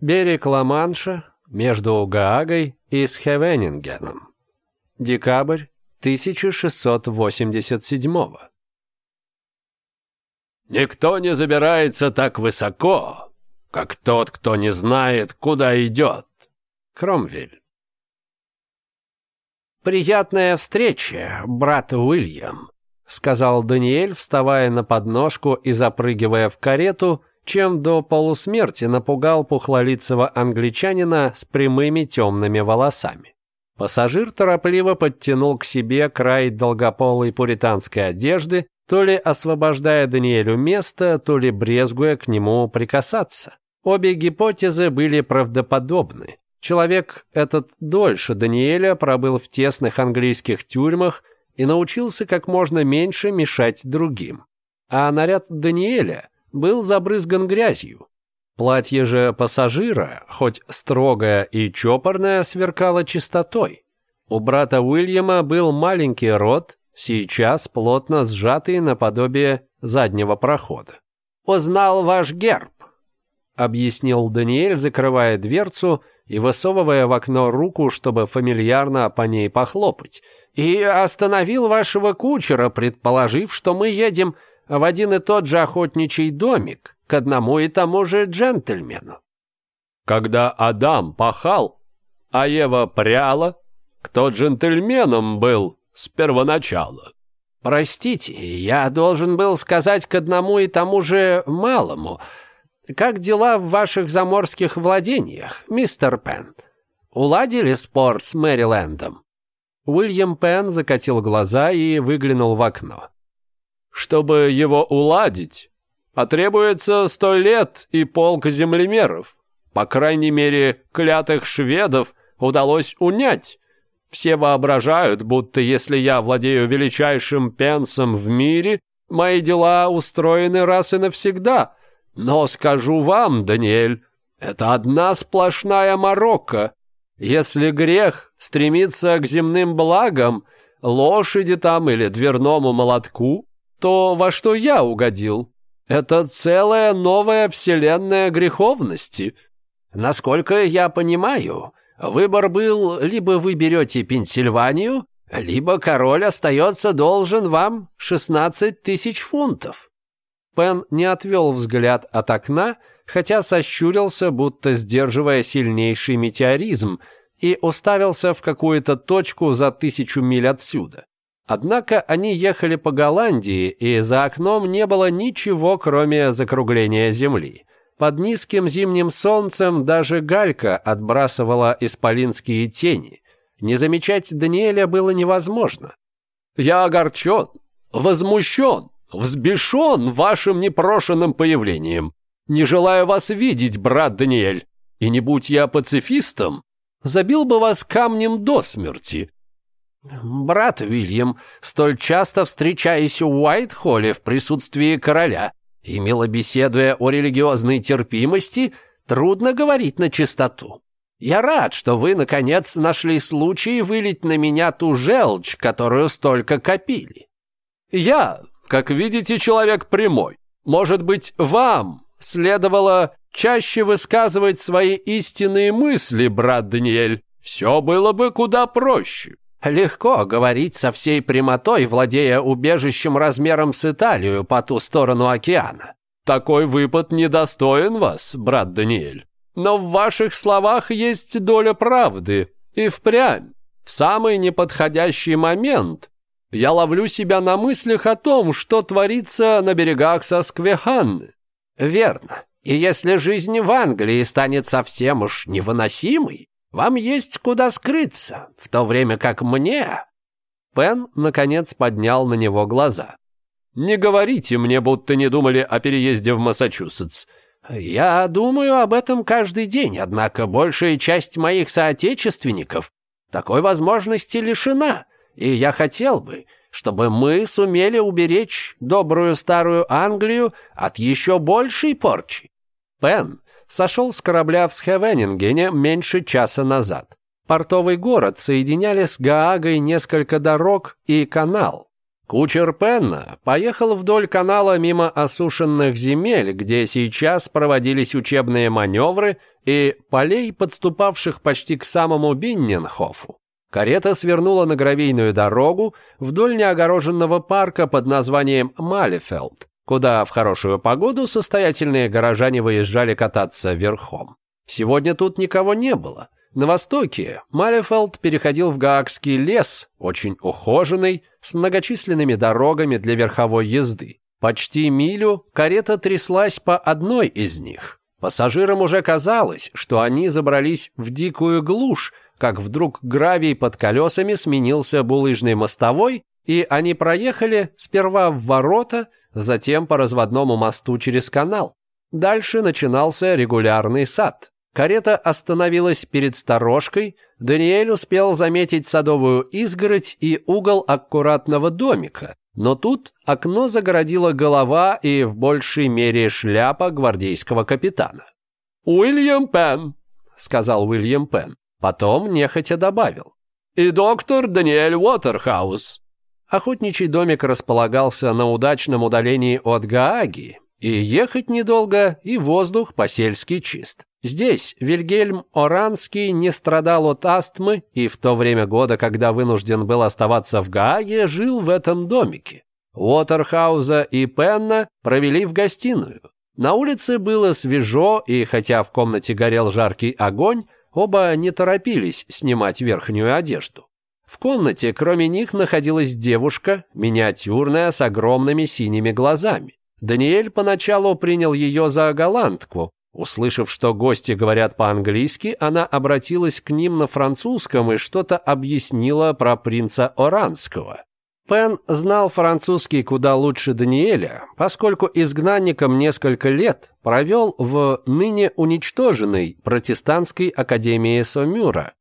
Берег Ла-Манша между Гаагой и Схевенингеном. Декабрь 1687 -го. «Никто не забирается так высоко, как тот, кто не знает, куда идет». Кромвель. «Приятная встреча, брат Уильям», — сказал Даниэль, вставая на подножку и запрыгивая в карету, чем до полусмерти напугал пухлолицего англичанина с прямыми темными волосами. Пассажир торопливо подтянул к себе край долгополой пуританской одежды, то ли освобождая Даниэлю место, то ли брезгуя к нему прикасаться. Обе гипотезы были правдоподобны. Человек этот дольше Даниэля пробыл в тесных английских тюрьмах и научился как можно меньше мешать другим. А наряд Даниэля – был забрызган грязью. Платье же пассажира, хоть строгое и чопорное, сверкало чистотой. У брата Уильяма был маленький рот, сейчас плотно сжатый наподобие заднего прохода. «Узнал ваш герб», — объяснил Даниэль, закрывая дверцу и высовывая в окно руку, чтобы фамильярно по ней похлопать, и остановил вашего кучера, предположив, что мы едем а в один и тот же охотничий домик к одному и тому же джентльмену. Когда Адам пахал, а Ева пряла, кто джентльменом был с первоначала? Простите, я должен был сказать к одному и тому же малому. Как дела в ваших заморских владениях, мистер Пен? Уладили спор с Мэрилендом? Уильям Пен закатил глаза и выглянул в окно. Чтобы его уладить, потребуется сто лет и полк землемеров. По крайней мере, клятых шведов удалось унять. Все воображают, будто если я владею величайшим пенсом в мире, мои дела устроены раз и навсегда. Но скажу вам, Даниэль, это одна сплошная морока. Если грех стремится к земным благам, лошади там или дверному молотку, то во что я угодил. Это целая новая вселенная греховности. Насколько я понимаю, выбор был, либо вы берете Пенсильванию, либо король остается должен вам 16 тысяч фунтов». Пен не отвел взгляд от окна, хотя сощурился, будто сдерживая сильнейший метеоризм, и уставился в какую-то точку за тысячу миль отсюда. Однако они ехали по Голландии, и за окном не было ничего, кроме закругления земли. Под низким зимним солнцем даже галька отбрасывала исполинские тени. Не замечать Даниэля было невозможно. «Я огорчен, возмущен, взбешен вашим непрошенным появлением. Не желаю вас видеть, брат Даниэль. И не будь я пацифистом, забил бы вас камнем до смерти. «Брат Вильям, столь часто встречаясь в Уайтхолле в присутствии короля и милобеседуя о религиозной терпимости, трудно говорить на чистоту. Я рад, что вы, наконец, нашли случай вылить на меня ту желчь, которую столько копили. Я, как видите, человек прямой. Может быть, вам следовало чаще высказывать свои истинные мысли, брат Даниэль? Все было бы куда проще». Легко говорить со всей прямотой, владея убежищем размером с Италию по ту сторону океана. Такой выпад недостоин вас, брат Даниэль. Но в ваших словах есть доля правды. И впрямь, в самый неподходящий момент, я ловлю себя на мыслях о том, что творится на берегах Сосквеханны. Верно. И если жизнь в Англии станет совсем уж невыносимой, вам есть куда скрыться, в то время как мне...» Пен, наконец, поднял на него глаза. «Не говорите мне, будто не думали о переезде в Массачусетс. Я думаю об этом каждый день, однако большая часть моих соотечественников такой возможности лишена, и я хотел бы, чтобы мы сумели уберечь добрую старую Англию от еще большей порчи. Пен, сошел с корабля в Схевенингене меньше часа назад. Портовый город соединяли с Гаагой несколько дорог и канал. Кучер Пенна поехал вдоль канала мимо осушенных земель, где сейчас проводились учебные маневры и полей, подступавших почти к самому Бинненхофу. Карета свернула на гравийную дорогу вдоль неогороженного парка под названием Малефелд, куда в хорошую погоду состоятельные горожане выезжали кататься верхом. Сегодня тут никого не было. На востоке Малефелд переходил в Гаагский лес, очень ухоженный, с многочисленными дорогами для верховой езды. Почти милю карета тряслась по одной из них. Пассажирам уже казалось, что они забрались в дикую глушь, как вдруг гравий под колесами сменился булыжной мостовой, и они проехали сперва в ворота, затем по разводному мосту через канал. Дальше начинался регулярный сад. Карета остановилась перед сторожкой, Даниэль успел заметить садовую изгородь и угол аккуратного домика, но тут окно загородила голова и в большей мере шляпа гвардейского капитана. «Уильям Пен», — сказал Уильям Пен, потом нехотя добавил. «И доктор Даниэль Уотерхаус». Охотничий домик располагался на удачном удалении от Гааги, и ехать недолго, и воздух по-сельски чист. Здесь Вильгельм Оранский не страдал от астмы и в то время года, когда вынужден был оставаться в Гааге, жил в этом домике. Уотерхауза и Пенна провели в гостиную. На улице было свежо, и хотя в комнате горел жаркий огонь, оба не торопились снимать верхнюю одежду. В комнате, кроме них, находилась девушка, миниатюрная, с огромными синими глазами. Даниэль поначалу принял ее за голландку. Услышав, что гости говорят по-английски, она обратилась к ним на французском и что-то объяснила про принца Оранского. Пен знал французский куда лучше Даниэля, поскольку изгнанником несколько лет провел в ныне уничтоженной протестантской академии Сомюра,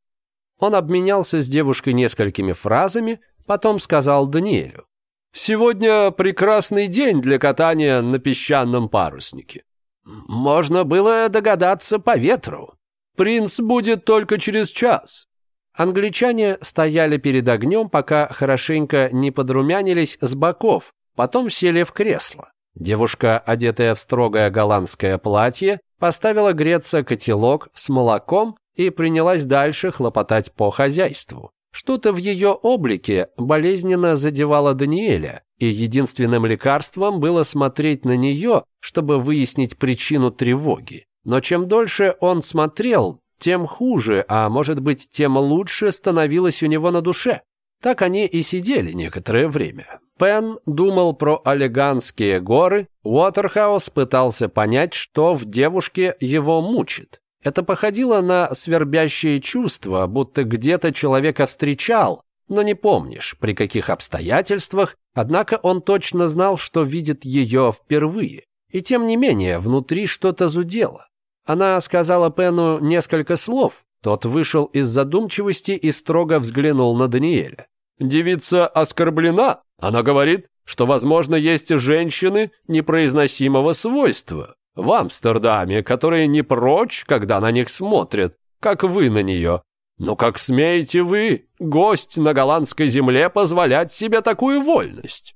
он обменялся с девушкой несколькими фразами, потом сказал Даниэлю. «Сегодня прекрасный день для катания на песчаном паруснике. Можно было догадаться по ветру. Принц будет только через час». Англичане стояли перед огнем, пока хорошенько не подрумянились с боков, потом сели в кресло. Девушка, одетая в строгое голландское платье, поставила греться котелок с молоком, и принялась дальше хлопотать по хозяйству. Что-то в ее облике болезненно задевало Даниэля, и единственным лекарством было смотреть на нее, чтобы выяснить причину тревоги. Но чем дольше он смотрел, тем хуже, а может быть, тем лучше становилось у него на душе. Так они и сидели некоторое время. Пен думал про Олеганские горы, Уотерхаус пытался понять, что в девушке его мучит. Это походило на свербящее чувство, будто где-то человека встречал, но не помнишь, при каких обстоятельствах, однако он точно знал, что видит ее впервые. И тем не менее, внутри что-то зудело. Она сказала Пену несколько слов, тот вышел из задумчивости и строго взглянул на Даниэля. «Девица оскорблена. Она говорит, что, возможно, есть женщины непроизносимого свойства в Амстердаме, которые не прочь, когда на них смотрят, как вы на нее. Но как смеете вы, гость на голландской земле, позволять себе такую вольность?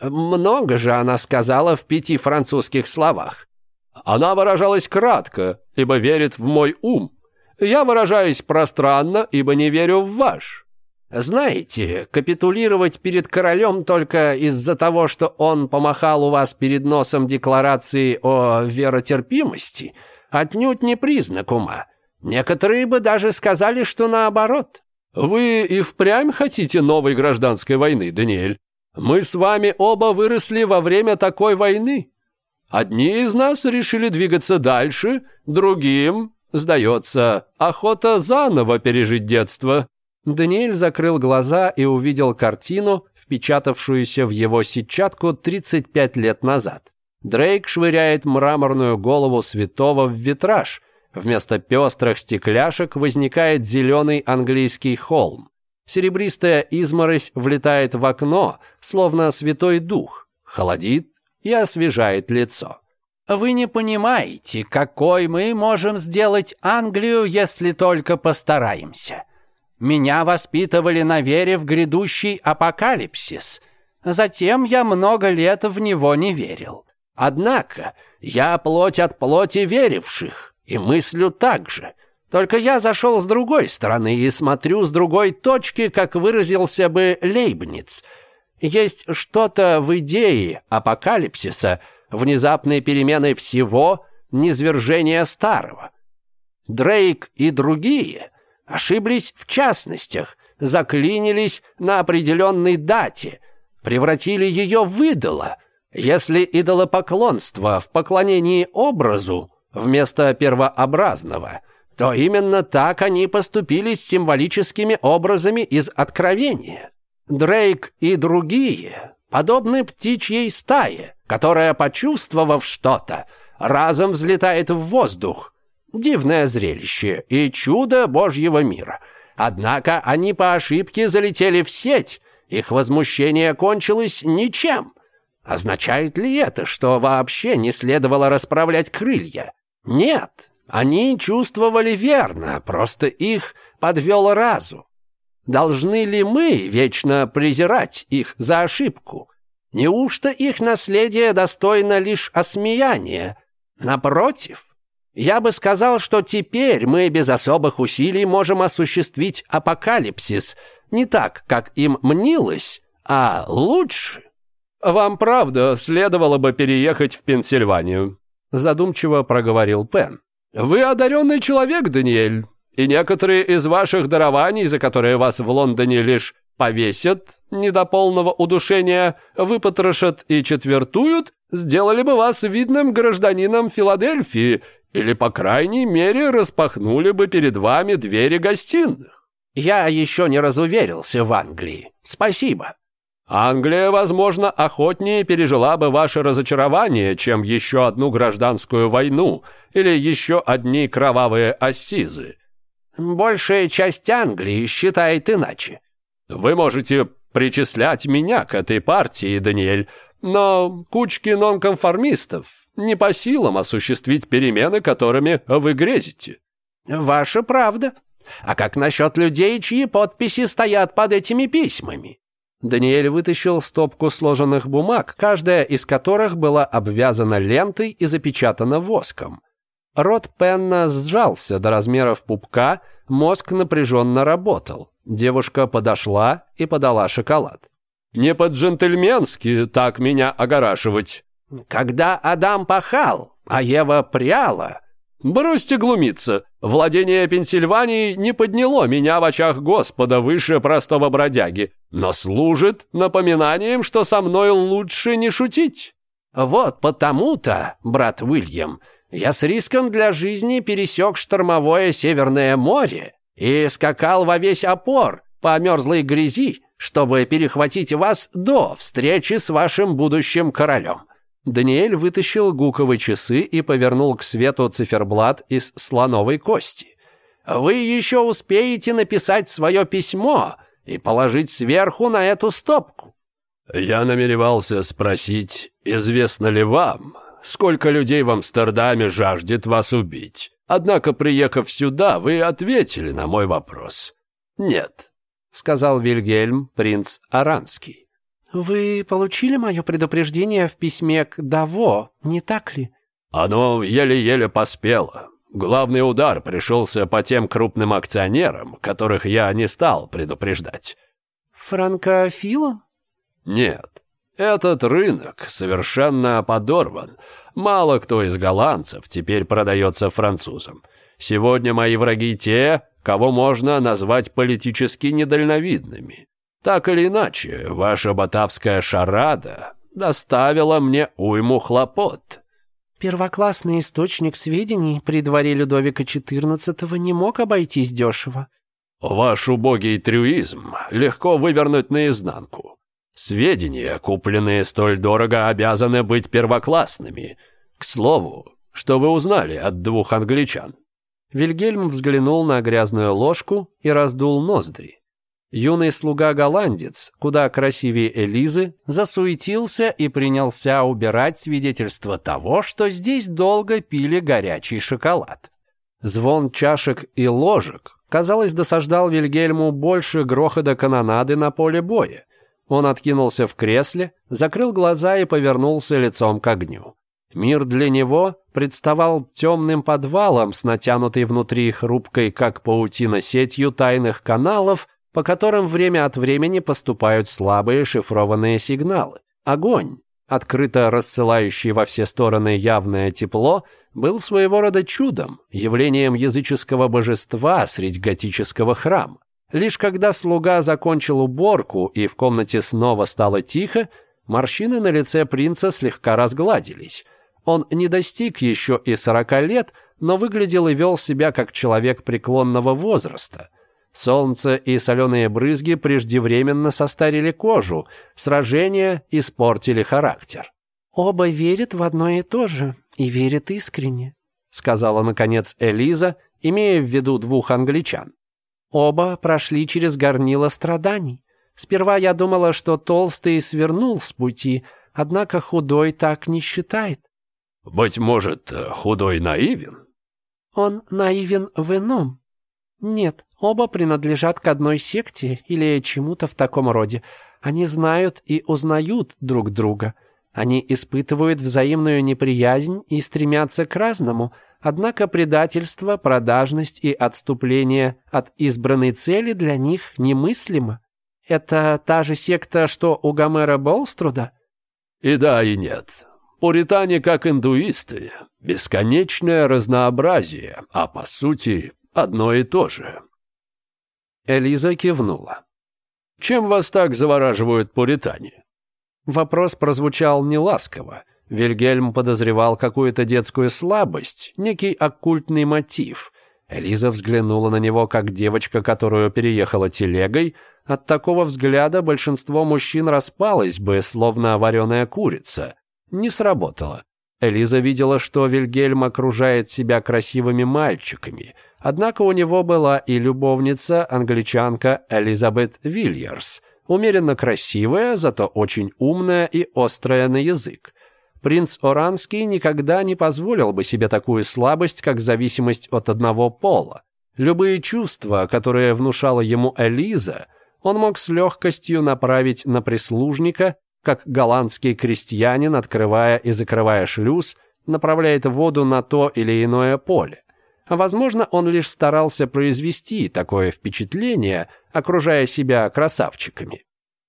Много же она сказала в пяти французских словах. Она выражалась кратко, ибо верит в мой ум. Я выражаюсь пространно, ибо не верю в ваш. Знаете, капитулировать перед королем только из-за того, что он помахал у вас перед носом декларации о веротерпимости, отнюдь не признак ума. Некоторые бы даже сказали, что наоборот. Вы и впрямь хотите новой гражданской войны, Даниэль? Мы с вами оба выросли во время такой войны. Одни из нас решили двигаться дальше, другим, сдается, охота заново пережить детство. Даниэль закрыл глаза и увидел картину, впечатавшуюся в его сетчатку 35 лет назад. Дрейк швыряет мраморную голову святого в витраж. Вместо пестрых стекляшек возникает зеленый английский холм. Серебристая изморось влетает в окно, словно святой дух, холодит и освежает лицо. «Вы не понимаете, какой мы можем сделать Англию, если только постараемся. Меня воспитывали на вере в грядущий апокалипсис. Затем я много лет в него не верил. Однако я плоть от плоти веривших и мыслю так же. Только я зашел с другой стороны и смотрю с другой точки, как выразился бы Лейбниц. Есть что-то в идее апокалипсиса, внезапной перемены всего, низвержение старого. Дрейк и другие – ошиблись в частностях, заклинились на определенной дате, превратили ее в идола. Если идолопоклонство в поклонении образу вместо первообразного, то именно так они поступили с символическими образами из Откровения. Дрейк и другие подобны птичьей стае, которая, почувствовав что-то, разом взлетает в воздух, Дивное зрелище и чудо божьего мира. Однако они по ошибке залетели в сеть. Их возмущение кончилось ничем. Означает ли это, что вообще не следовало расправлять крылья? Нет, они чувствовали верно, просто их подвел разум. Должны ли мы вечно презирать их за ошибку? Неужто их наследие достойно лишь осмеяния? Напротив, я бы сказал, что теперь мы без особых усилий можем осуществить апокалипсис. Не так, как им мнилось, а лучше. Вам, правда, следовало бы переехать в Пенсильванию, задумчиво проговорил Пен. Вы одаренный человек, Даниэль, и некоторые из ваших дарований, за которые вас в Лондоне лишь повесят, не до полного удушения, выпотрошат и четвертуют, сделали бы вас видным гражданином Филадельфии – или, по крайней мере, распахнули бы перед вами двери гостиных. Я еще не разуверился в Англии. Спасибо. Англия, возможно, охотнее пережила бы ваше разочарование, чем еще одну гражданскую войну или еще одни кровавые ассизы. Большая часть Англии считает иначе. Вы можете причислять меня к этой партии, Даниэль, но кучки нонконформистов не по силам осуществить перемены, которыми вы грезите». «Ваша правда. А как насчет людей, чьи подписи стоят под этими письмами?» Даниэль вытащил стопку сложенных бумаг, каждая из которых была обвязана лентой и запечатана воском. Рот Пенна сжался до размеров пупка, мозг напряженно работал. Девушка подошла и подала шоколад. «Не по-джентльменски так меня огорашивать», когда Адам пахал, а Ева пряла. Бросьте глумиться. Владение Пенсильвании не подняло меня в очах Господа выше простого бродяги, но служит напоминанием, что со мной лучше не шутить. Вот потому-то, брат Уильям, я с риском для жизни пересек штормовое Северное море и скакал во весь опор по мерзлой грязи, чтобы перехватить вас до встречи с вашим будущим королем. Даниэль вытащил гуковые часы и повернул к свету циферблат из слоновой кости. «Вы еще успеете написать свое письмо и положить сверху на эту стопку». «Я намеревался спросить, известно ли вам, сколько людей в Амстердаме жаждет вас убить? Однако, приехав сюда, вы ответили на мой вопрос». «Нет», — сказал Вильгельм, принц Аранский. «Вы получили мое предупреждение в письме к Даво, не так ли?» «Оно еле-еле поспело. Главный удар пришелся по тем крупным акционерам, которых я не стал предупреждать». «Франкофилом?» «Нет. Этот рынок совершенно подорван. Мало кто из голландцев теперь продается французам. Сегодня мои враги те, кого можно назвать политически недальновидными. Так или иначе, ваша батавская шарада доставила мне уйму хлопот». Первоклассный источник сведений при дворе Людовика XIV не мог обойтись дешево. Ваш убогий трюизм легко вывернуть наизнанку. Сведения, купленные столь дорого, обязаны быть первоклассными. К слову, что вы узнали от двух англичан? Вильгельм взглянул на грязную ложку и раздул ноздри. Юный слуга-голландец, куда красивее Элизы, засуетился и принялся убирать свидетельство того, что здесь долго пили горячий шоколад. Звон чашек и ложек, казалось, досаждал Вильгельму больше грохота канонады на поле боя. Он откинулся в кресле, закрыл глаза и повернулся лицом к огню. Мир для него представал темным подвалом с натянутой внутри хрупкой, как паутина, сетью тайных каналов, по которым время от времени поступают слабые шифрованные сигналы. Огонь, открыто рассылающий во все стороны явное тепло, был своего рода чудом, явлением языческого божества средь готического храма. Лишь когда слуга закончил уборку и в комнате снова стало тихо, морщины на лице принца слегка разгладились. Он не достиг еще и сорока лет, но выглядел и вел себя как человек преклонного возраста – Солнце и соленые брызги преждевременно состарили кожу, сражения испортили характер. «Оба верят в одно и то же, и верят искренне», — сказала, наконец, Элиза, имея в виду двух англичан. «Оба прошли через горнило страданий. Сперва я думала, что толстый свернул с пути, однако худой так не считает». «Быть может, худой наивен?» «Он наивен в ином. Нет, Оба принадлежат к одной секте или чему-то в таком роде. Они знают и узнают друг друга. Они испытывают взаимную неприязнь и стремятся к разному. Однако предательство, продажность и отступление от избранной цели для них немыслимо. Это та же секта, что у Гомера Болструда? И да, и нет. Пуритане, как индуисты, бесконечное разнообразие, а по сути одно и то же. Элиза кивнула. «Чем вас так завораживают пуритане?» Вопрос прозвучал неласково. Вильгельм подозревал какую-то детскую слабость, некий оккультный мотив. Элиза взглянула на него, как девочка, которую переехала телегой. От такого взгляда большинство мужчин распалось бы, словно вареная курица. Не сработало. Элиза видела, что Вильгельм окружает себя красивыми мальчиками – Однако у него была и любовница, англичанка Элизабет Вильерс, умеренно красивая, зато очень умная и острая на язык. Принц Оранский никогда не позволил бы себе такую слабость, как зависимость от одного пола. Любые чувства, которые внушала ему Элиза, он мог с легкостью направить на прислужника, как голландский крестьянин, открывая и закрывая шлюз, направляет воду на то или иное поле. Возможно, он лишь старался произвести такое впечатление, окружая себя красавчиками.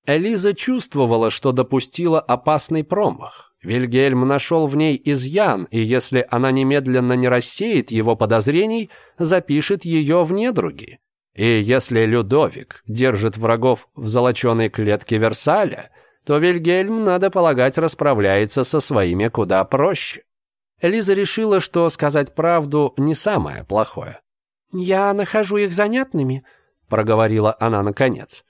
Элиза чувствовала, что допустила опасный промах. Вильгельм нашел в ней изъян, и если она немедленно не рассеет его подозрений, запишет ее в недруги. И если Людовик держит врагов в золоченой клетке Версаля, то Вильгельм, надо полагать, расправляется со своими куда проще. Лиза решила, что сказать правду не самое плохое. «Я нахожу их занятными», — проговорила она наконец.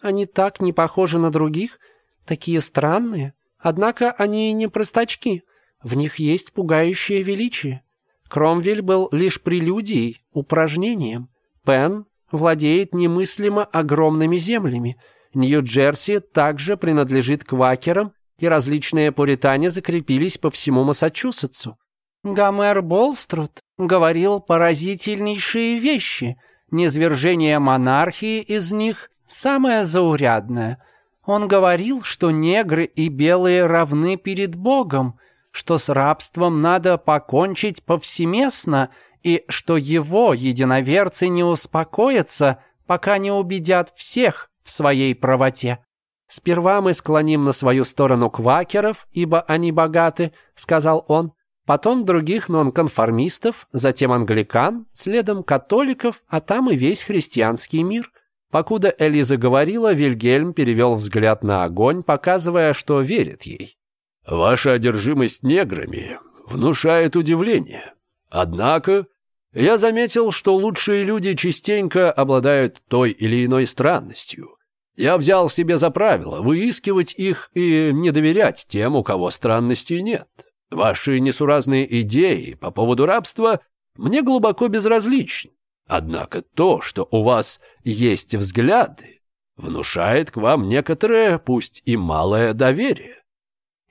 «Они так не похожи на других, такие странные. Однако они не простачки, в них есть пугающее величие. Кромвель был лишь прелюдией, упражнением. Пен владеет немыслимо огромными землями. Нью-Джерси также принадлежит квакерам и различные пуритане закрепились по всему Массачусетсу. Гомер Болструд говорил поразительнейшие вещи. Незвержение монархии из них самое заурядное. Он говорил, что негры и белые равны перед Богом, что с рабством надо покончить повсеместно и что его единоверцы не успокоятся, пока не убедят всех в своей правоте. «Сперва мы склоним на свою сторону квакеров, ибо они богаты», — сказал он, потом других нонконформистов, затем англикан, следом католиков, а там и весь христианский мир. Покуда Элиза говорила, Вильгельм перевел взгляд на огонь, показывая, что верит ей. «Ваша одержимость неграми внушает удивление. Однако я заметил, что лучшие люди частенько обладают той или иной странностью. Я взял себе за правило выискивать их и не доверять тем, у кого странностей нет. Ваши несуразные идеи по поводу рабства мне глубоко безразличны. Однако то, что у вас есть взгляды, внушает к вам некоторое, пусть и малое доверие.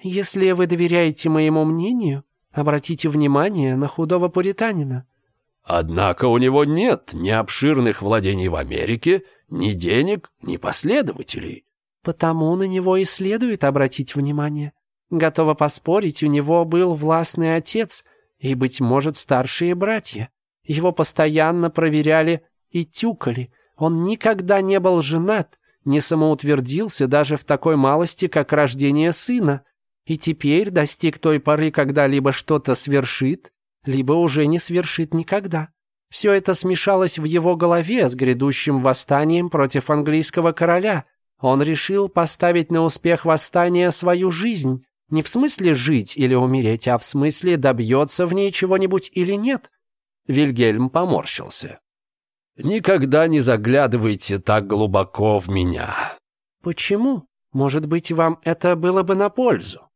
Если вы доверяете моему мнению, обратите внимание на худого пуританина, Однако у него нет ни обширных владений в Америке, ни денег, ни последователей. Потому на него и следует обратить внимание. Готова поспорить, у него был властный отец и, быть может, старшие братья. Его постоянно проверяли и тюкали. Он никогда не был женат, не самоутвердился даже в такой малости, как рождение сына. И теперь достиг той поры, когда либо что-то свершит, либо уже не свершит никогда. Все это смешалось в его голове с грядущим восстанием против английского короля. Он решил поставить на успех восстания свою жизнь. Не в смысле жить или умереть, а в смысле добьется в ней чего-нибудь или нет. Вильгельм поморщился. «Никогда не заглядывайте так глубоко в меня». «Почему? Может быть, вам это было бы на пользу?»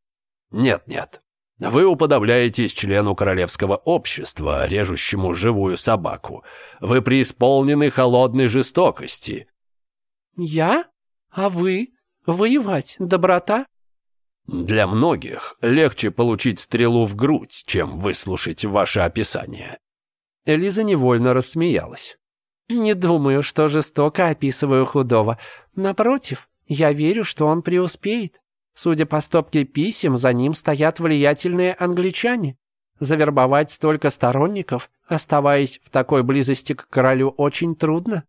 «Нет-нет, вы уподобляетесь члену королевского общества, режущему живую собаку. Вы преисполнены холодной жестокости». «Я? А вы? Воевать, доброта?» «Для многих легче получить стрелу в грудь, чем выслушать ваше описание». Элиза невольно рассмеялась. «Не думаю, что жестоко описываю худого. Напротив, я верю, что он преуспеет. Судя по стопке писем, за ним стоят влиятельные англичане. Завербовать столько сторонников, оставаясь в такой близости к королю, очень трудно.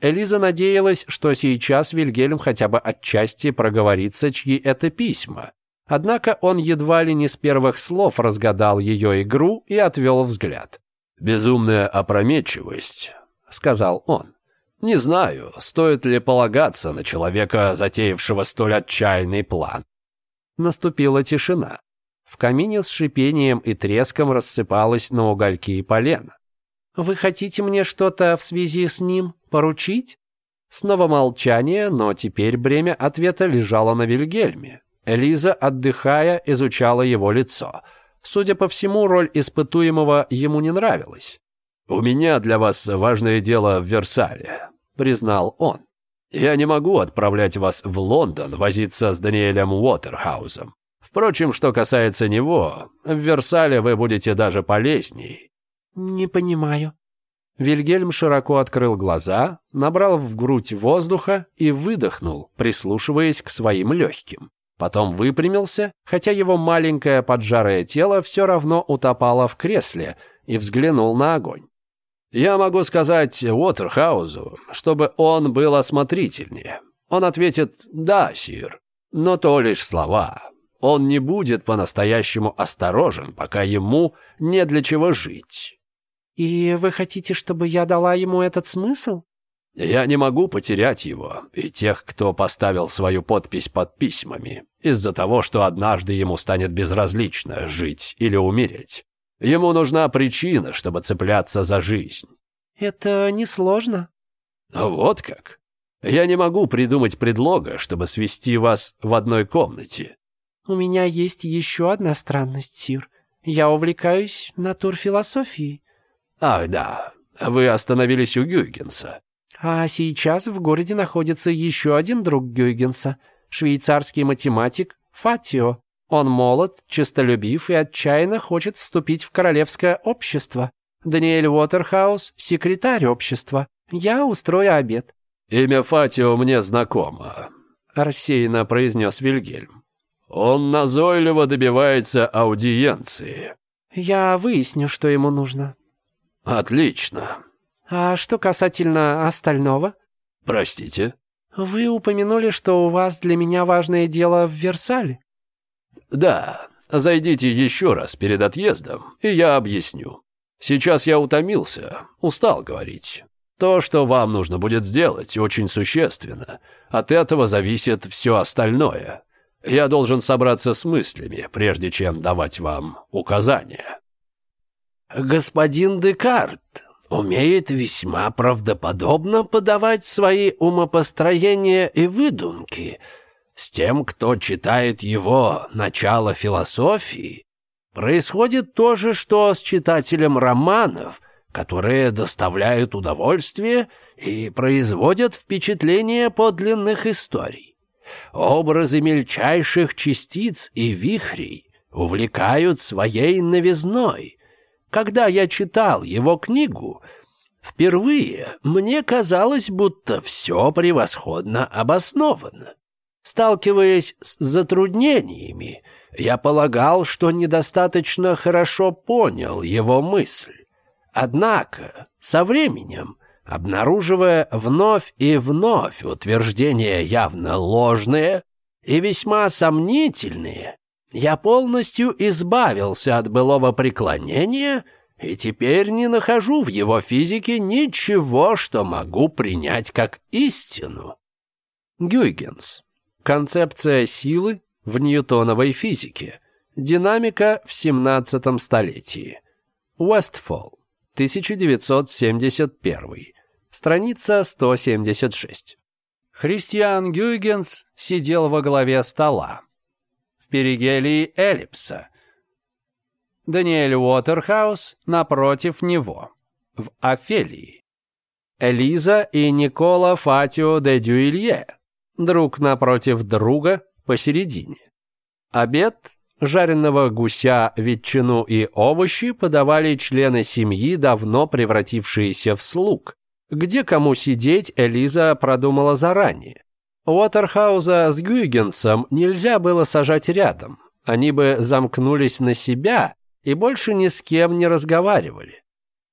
Элиза надеялась, что сейчас Вильгельм хотя бы отчасти проговорится, чьи это письма. Однако он едва ли не с первых слов разгадал ее игру и отвел взгляд. «Безумная опрометчивость», — сказал он. Не знаю, стоит ли полагаться на человека, затеявшего столь отчаянный план. Наступила тишина. В камине с шипением и треском рассыпалось на угольки и полено. «Вы хотите мне что-то в связи с ним поручить?» Снова молчание, но теперь бремя ответа лежало на Вильгельме. Элиза, отдыхая, изучала его лицо. Судя по всему, роль испытуемого ему не нравилась. «У меня для вас важное дело в Версале признал он. «Я не могу отправлять вас в Лондон возиться с Даниэлем Уотерхаузом. Впрочем, что касается него, в Версале вы будете даже полезней». «Не понимаю». Вильгельм широко открыл глаза, набрал в грудь воздуха и выдохнул, прислушиваясь к своим легким. Потом выпрямился, хотя его маленькое поджарое тело все равно утопало в кресле, и взглянул на огонь. Я могу сказать Уотерхаузу, чтобы он был осмотрительнее. Он ответит «Да, сир», но то лишь слова. Он не будет по-настоящему осторожен, пока ему не для чего жить. «И вы хотите, чтобы я дала ему этот смысл?» «Я не могу потерять его и тех, кто поставил свою подпись под письмами, из-за того, что однажды ему станет безразлично жить или умереть. Ему нужна причина, чтобы цепляться за жизнь». «Это несложно». «Вот как. Я не могу придумать предлога, чтобы свести вас в одной комнате». «У меня есть еще одна странность, Сир. Я увлекаюсь натурфилософией». «Ах, да. Вы остановились у Гюйгенса». «А сейчас в городе находится еще один друг Гюйгенса, швейцарский математик Фатио. Он молод, честолюбив и отчаянно хочет вступить в королевское общество. Даниэль Уотерхаус – секретарь общества. Я устрою обед». «Имя Фатио мне знакомо», – рассеянно произнес Вильгельм. «Он назойливо добивается аудиенции». «Я выясню, что ему нужно». «Отлично». «А что касательно остального?» «Простите?» «Вы упомянули, что у вас для меня важное дело в Версале». «Да, зайдите еще раз перед отъездом, и я объясню. Сейчас я утомился, устал говорить. То, что вам нужно будет сделать, очень существенно. От этого зависит все остальное. Я должен собраться с мыслями, прежде чем давать вам указания». «Господин Декарт», умеет весьма правдоподобно подавать свои умопостроения и выдумки, с тем, кто читает его «Начало философии», происходит то же, что с читателем романов, которые доставляют удовольствие и производят впечатление подлинных историй. Образы мельчайших частиц и вихрей увлекают своей новизной. Когда я читал его книгу, впервые мне казалось, будто все превосходно обосновано. Сталкиваясь с затруднениями, я полагал, что недостаточно хорошо понял его мысль. Однако со временем, обнаруживая вновь и вновь утверждения явно ложные и весьма сомнительные, я полностью избавился от былого преклонения и теперь не нахожу в его физике ничего, что могу принять как истину. Гюйгенс Концепция силы в ньютоновой физике. Динамика в 17 столетии. Уэстфолл, 1971. Страница 176. Христиан Гюйгенс сидел во главе стола. В перигелии эллипса. Даниэль Уотерхаус напротив него. В Офелии. Элиза и Никола Фатио де Дюилье друг напротив друга посередине. Обед жареного гуся, ветчину и овощи подавали члены семьи, давно превратившиеся в слуг. Где кому сидеть, Элиза продумала заранее. Уотерхауза с Гюйгенсом нельзя было сажать рядом. Они бы замкнулись на себя и больше ни с кем не разговаривали.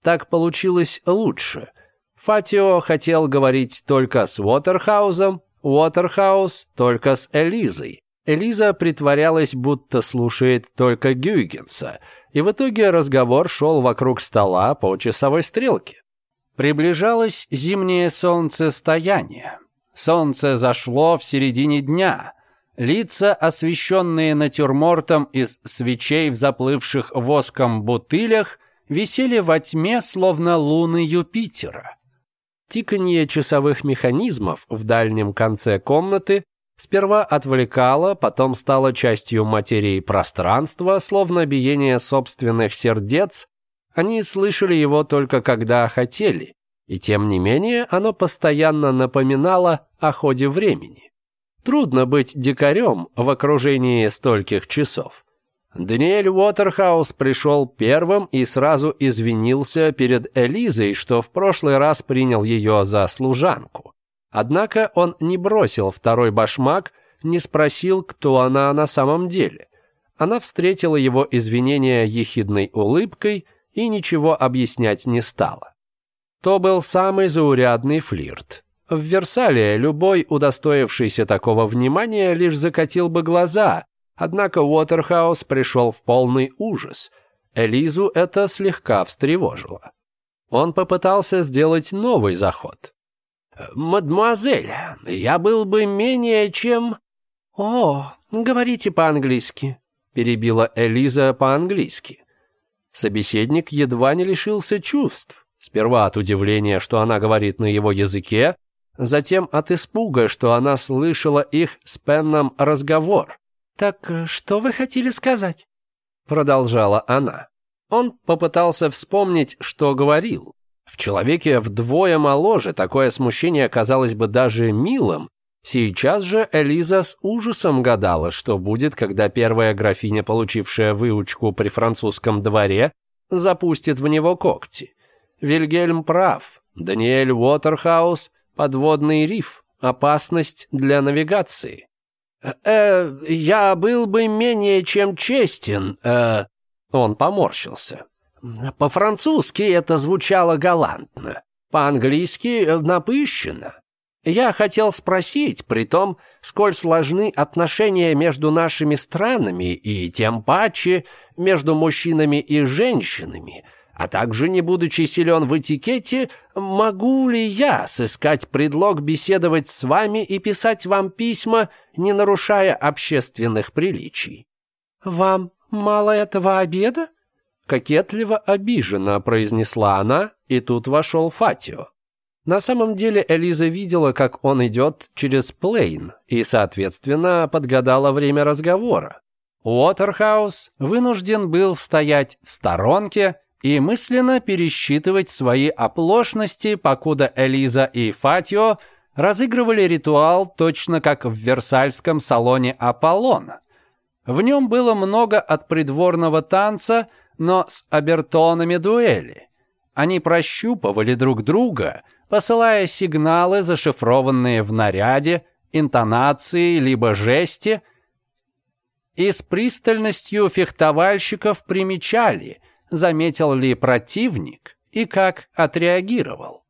Так получилось лучше. Фатио хотел говорить только с Уотерхаузом, Уотерхаус только с Элизой. Элиза притворялась, будто слушает только Гюйгенса, и в итоге разговор шел вокруг стола по часовой стрелке. Приближалось зимнее солнцестояние. Солнце зашло в середине дня. Лица, освещенные натюрмортом из свечей в заплывших воском бутылях, висели во тьме, словно луны Юпитера. Тиканье часовых механизмов в дальнем конце комнаты сперва отвлекало, потом стало частью материи пространства, словно биение собственных сердец. Они слышали его только когда хотели, и тем не менее оно постоянно напоминало о ходе времени. Трудно быть дикарем в окружении стольких часов. Даниэль Уотерхаус пришел первым и сразу извинился перед Элизой, что в прошлый раз принял ее за служанку. Однако он не бросил второй башмак, не спросил, кто она на самом деле. Она встретила его извинения ехидной улыбкой и ничего объяснять не стала. То был самый заурядный флирт. В Версале любой, удостоившийся такого внимания, лишь закатил бы глаза, Однако Уотерхаус пришел в полный ужас. Элизу это слегка встревожило. Он попытался сделать новый заход. «Мадемуазель, я был бы менее чем...» «О, говорите по-английски», — перебила Элиза по-английски. Собеседник едва не лишился чувств. Сперва от удивления, что она говорит на его языке, затем от испуга, что она слышала их с Пенном разговор. «Так э, что вы хотели сказать?» Продолжала она. Он попытался вспомнить, что говорил. В человеке вдвое моложе такое смущение казалось бы даже милым. Сейчас же Элиза с ужасом гадала, что будет, когда первая графиня, получившая выучку при французском дворе, запустит в него когти. Вильгельм прав. Даниэль Уотерхаус – подводный риф, опасность для навигации э, я был бы менее чем честен, э, он поморщился. По-французски это звучало галантно, по-английски э, напыщенно. Я хотел спросить, при том, сколь сложны отношения между нашими странами и тем паче между мужчинами и женщинами, а также, не будучи силен в этикете, могу ли я сыскать предлог беседовать с вами и писать вам письма, не нарушая общественных приличий? Вам мало этого обеда? Кокетливо обиженно произнесла она, и тут вошел Фатио. На самом деле Элиза видела, как он идет через плейн, и, соответственно, подгадала время разговора. Уотерхаус вынужден был стоять в сторонке, и мысленно пересчитывать свои оплошности, покуда Элиза и Фатио разыгрывали ритуал точно как в Версальском салоне Аполлона. В нем было много от придворного танца, но с обертонами дуэли. Они прощупывали друг друга, посылая сигналы, зашифрованные в наряде, интонации либо жесте, и с пристальностью фехтовальщиков примечали, заметил ли противник и как отреагировал.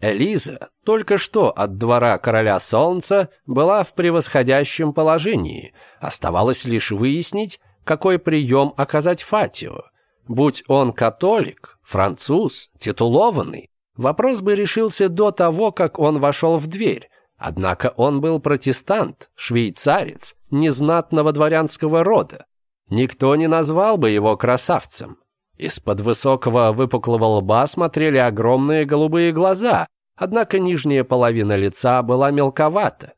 Элиза только что от двора короля солнца была в превосходящем положении. Оставалось лишь выяснить, какой прием оказать Фатио. Будь он католик, француз, титулованный, вопрос бы решился до того, как он вошел в дверь. Однако он был протестант, швейцарец, незнатного дворянского рода. Никто не назвал бы его красавцем. Из-под высокого выпуклого лба смотрели огромные голубые глаза, однако нижняя половина лица была мелковата.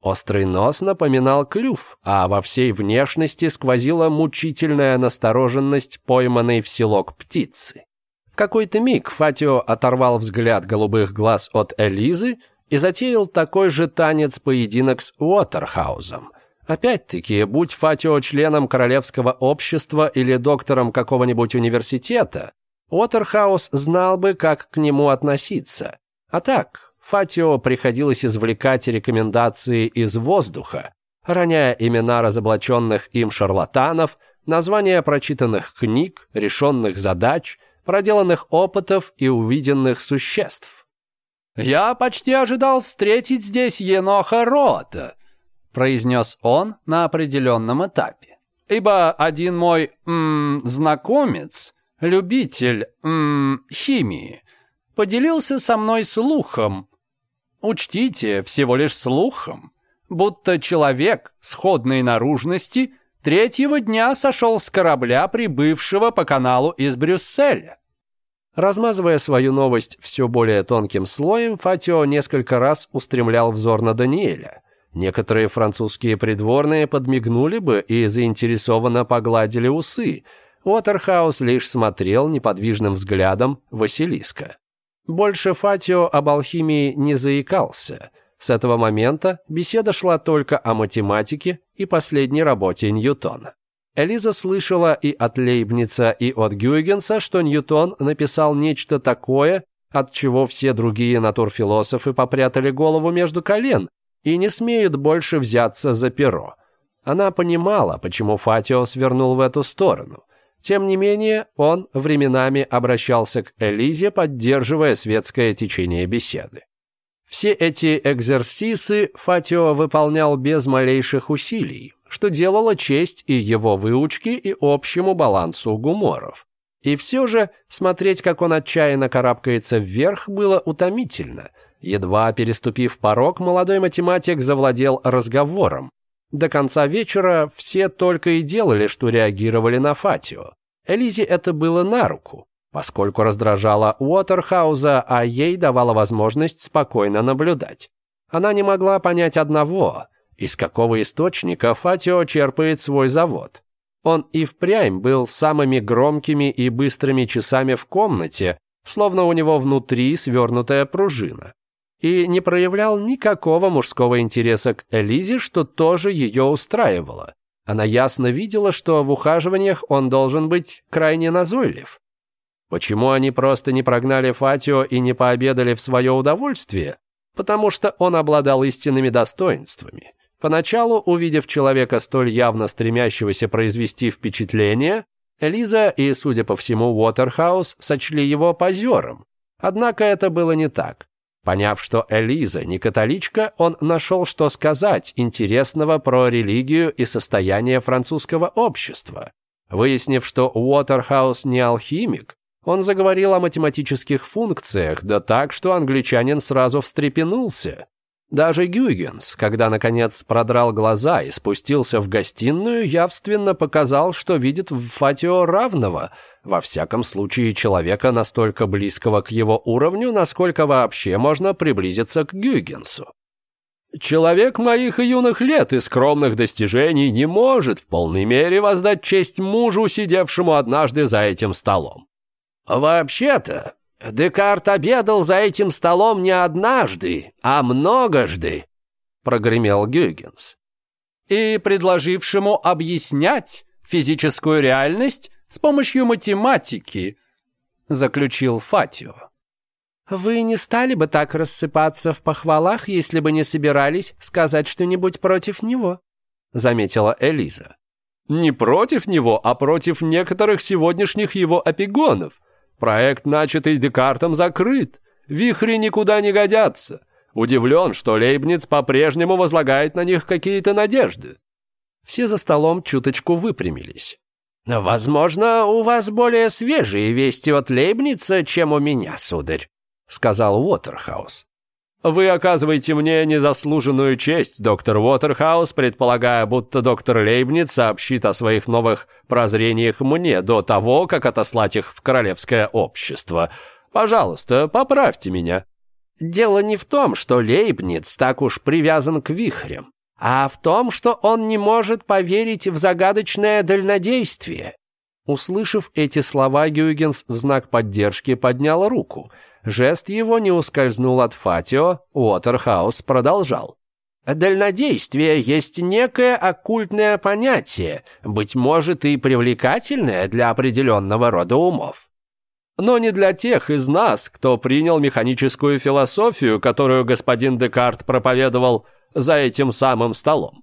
Острый нос напоминал клюв, а во всей внешности сквозила мучительная настороженность пойманной в селок птицы. В какой-то миг Фатио оторвал взгляд голубых глаз от Элизы и затеял такой же танец-поединок с Уотерхаузом – Опять-таки, будь Фатио членом королевского общества или доктором какого-нибудь университета, Уотерхаус знал бы, как к нему относиться. А так, Фатио приходилось извлекать рекомендации из воздуха, роняя имена разоблаченных им шарлатанов, названия прочитанных книг, решенных задач, проделанных опытов и увиденных существ. «Я почти ожидал встретить здесь Еноха Рота», произнес он на определенном этапе. Ибо один мой м -м, знакомец, любитель м -м, химии, поделился со мной слухом. Учтите, всего лишь слухом, будто человек сходной наружности третьего дня сошел с корабля, прибывшего по каналу из Брюсселя. Размазывая свою новость все более тонким слоем, Фатио несколько раз устремлял взор на Даниэля – Некоторые французские придворные подмигнули бы и заинтересованно погладили усы. Уотерхаус лишь смотрел неподвижным взглядом Василиска. Больше Фатио об алхимии не заикался. С этого момента беседа шла только о математике и последней работе Ньютона. Элиза слышала и от Лейбница, и от Гюйгенса, что Ньютон написал нечто такое, от чего все другие натурфилософы попрятали голову между колен, и не смеет больше взяться за перо. Она понимала, почему Фатио свернул в эту сторону. Тем не менее, он временами обращался к Элизе, поддерживая светское течение беседы. Все эти экзерсисы Фатио выполнял без малейших усилий, что делало честь и его выучке, и общему балансу гуморов. И все же смотреть, как он отчаянно карабкается вверх, было утомительно – Едва переступив порог, молодой математик завладел разговором. До конца вечера все только и делали, что реагировали на Фатио. Элизе это было на руку, поскольку раздражала Уотерхауза, а ей давала возможность спокойно наблюдать. Она не могла понять одного, из какого источника Фатио черпает свой завод. Он и впрямь был самыми громкими и быстрыми часами в комнате, словно у него внутри свернутая пружина и не проявлял никакого мужского интереса к Элизе, что тоже ее устраивало. Она ясно видела, что в ухаживаниях он должен быть крайне назойлив. Почему они просто не прогнали Фатио и не пообедали в свое удовольствие? Потому что он обладал истинными достоинствами. Поначалу, увидев человека, столь явно стремящегося произвести впечатление, Элиза и, судя по всему, Уотерхаус сочли его позером. Однако это было не так. Поняв, что Элиза не католичка, он нашел, что сказать интересного про религию и состояние французского общества. Выяснив, что Уотерхаус не алхимик, он заговорил о математических функциях, да так, что англичанин сразу встрепенулся. Даже Гюйгенс, когда, наконец, продрал глаза и спустился в гостиную, явственно показал, что видит в Фатио равного, во всяком случае человека настолько близкого к его уровню, насколько вообще можно приблизиться к Гюйгенсу. Человек моих юных лет и скромных достижений не может в полной мере воздать честь мужу, сидевшему однажды за этим столом. Вообще-то, «Декарт обедал за этим столом не однажды, а многожды», — прогремел Гюйгенс. «И предложившему объяснять физическую реальность с помощью математики», — заключил Фатио. «Вы не стали бы так рассыпаться в похвалах, если бы не собирались сказать что-нибудь против него», — заметила Элиза. «Не против него, а против некоторых сегодняшних его опегонов», Проект, начатый Декартом, закрыт. Вихри никуда не годятся. Удивлен, что Лейбниц по-прежнему возлагает на них какие-то надежды. Все за столом чуточку выпрямились. «Возможно, у вас более свежие вести от Лейбница, чем у меня, сударь», — сказал Уотерхаус. «Вы оказываете мне незаслуженную честь, доктор Уотерхаус, предполагая, будто доктор Лейбниц сообщит о своих новых прозрениях мне до того, как отослать их в королевское общество. Пожалуйста, поправьте меня». «Дело не в том, что Лейбниц так уж привязан к вихрям, а в том, что он не может поверить в загадочное дальнодействие». Услышав эти слова, Гюйгенс в знак поддержки поднял руку – Жест его не ускользнул от Фатио, Уотерхаус продолжал. «Дальнодействие есть некое оккультное понятие, быть может и привлекательное для определенного рода умов. Но не для тех из нас, кто принял механическую философию, которую господин Декарт проповедовал за этим самым столом.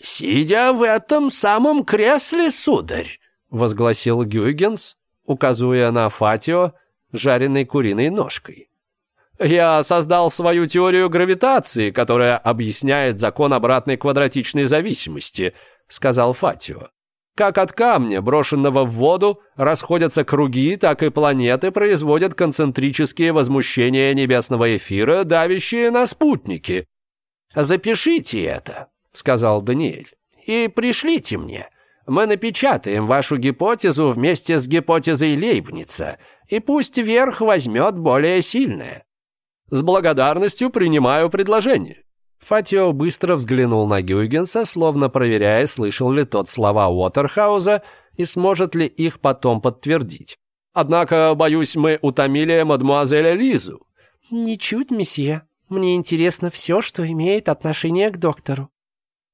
«Сидя в этом самом кресле, сударь», — возгласил Гюйгенс, указывая на Фатио, жареной куриной ножкой. Я создал свою теорию гравитации, которая объясняет закон обратной квадратичной зависимости, сказал Фатио. Как от камня, брошенного в воду, расходятся круги, так и планеты производят концентрические возмущения небесного эфира, давящие на спутники. Запишите это, сказал Даниэль, и пришлите мне. Мы напечатаем вашу гипотезу вместе с гипотезой Лейбница, и пусть верх возьмет более сильное. С благодарностью принимаю предложение». Фатио быстро взглянул на Гюйгенса, словно проверяя, слышал ли тот слова Уотерхауза и сможет ли их потом подтвердить. «Однако, боюсь, мы утомили мадмуазеля Лизу». «Ничуть, месье. Мне интересно все, что имеет отношение к доктору».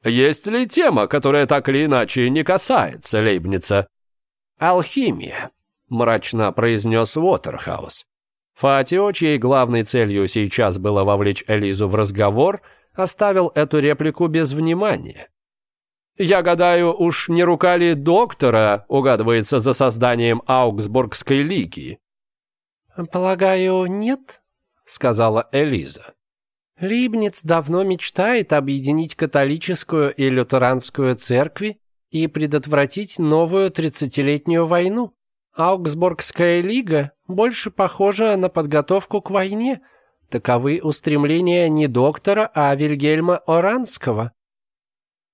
Есть ли тема, которая так или иначе не касается Лейбница? Алхимия, мрачно произнес Уотерхаус. Фатио, чьей главной целью сейчас было вовлечь Элизу в разговор, оставил эту реплику без внимания. «Я гадаю, уж не рука ли доктора угадывается за созданием Аугсбургской лиги?» «Полагаю, нет», — сказала Элиза. Либниц давно мечтает объединить католическую и лютеранскую церкви и предотвратить новую тридцатилетнюю войну. Аугсбургская лига больше похожа на подготовку к войне. Таковы устремления не доктора, а Вильгельма Оранского.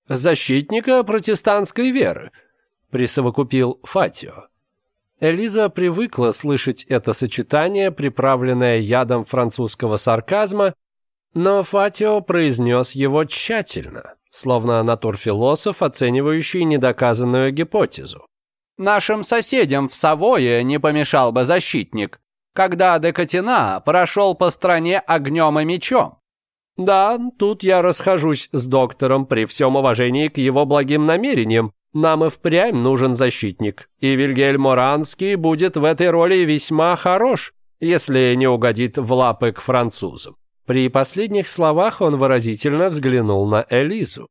«Защитника протестантской веры», — присовокупил Фатио. Элиза привыкла слышать это сочетание, приправленное ядом французского сарказма но Фатио произнес его тщательно, словно натурфилософ, оценивающий недоказанную гипотезу. «Нашим соседям в Савое не помешал бы защитник, когда Декатина прошел по стране огнем и мечом. Да, тут я расхожусь с доктором при всем уважении к его благим намерениям. Нам и впрямь нужен защитник, и Вильгельм Моранский будет в этой роли весьма хорош, если не угодит в лапы к французам. При последних словах он выразительно взглянул на Элизу.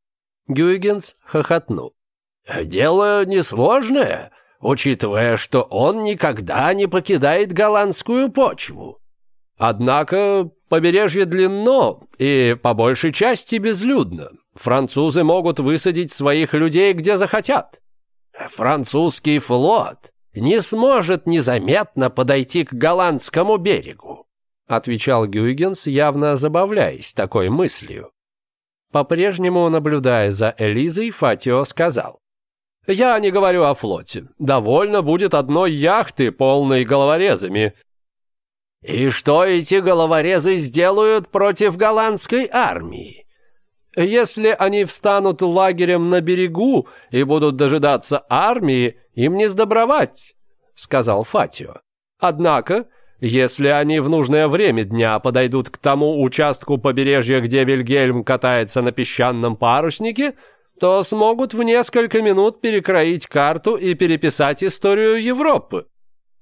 Гюйгенс хохотнул. «Дело несложное, учитывая, что он никогда не покидает голландскую почву. Однако побережье длинно и по большей части безлюдно. Французы могут высадить своих людей где захотят. Французский флот не сможет незаметно подойти к голландскому берегу. — отвечал Гюйгенс, явно забавляясь такой мыслью. По-прежнему, наблюдая за Элизой, Фатио сказал. «Я не говорю о флоте. Довольно будет одной яхты, полной головорезами». «И что эти головорезы сделают против голландской армии?» «Если они встанут лагерем на берегу и будут дожидаться армии, им не сдобровать», — сказал Фатио. «Однако если они в нужное время дня подойдут к тому участку побережья, где Вильгельм катается на песчаном паруснике, то смогут в несколько минут перекроить карту и переписать историю Европы.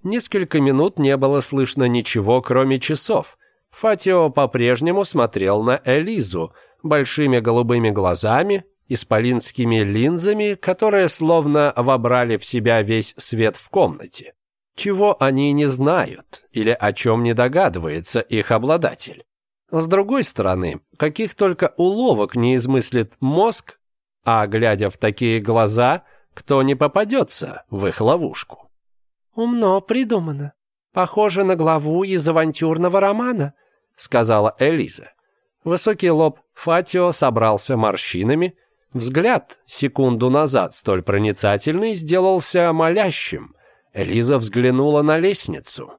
Несколько минут не было слышно ничего, кроме часов. Фатио по-прежнему смотрел на Элизу, большими голубыми глазами, исполинскими линзами, которые словно вобрали в себя весь свет в комнате чего они не знают или о чем не догадывается их обладатель. С другой стороны, каких только уловок не измыслит мозг, а глядя в такие глаза, кто не попадется в их ловушку. «Умно придумано. Похоже на главу из авантюрного романа», — сказала Элиза. Высокий лоб Фатио собрался морщинами, взгляд, секунду назад столь проницательный, сделался молящим — Лиза взглянула на лестницу.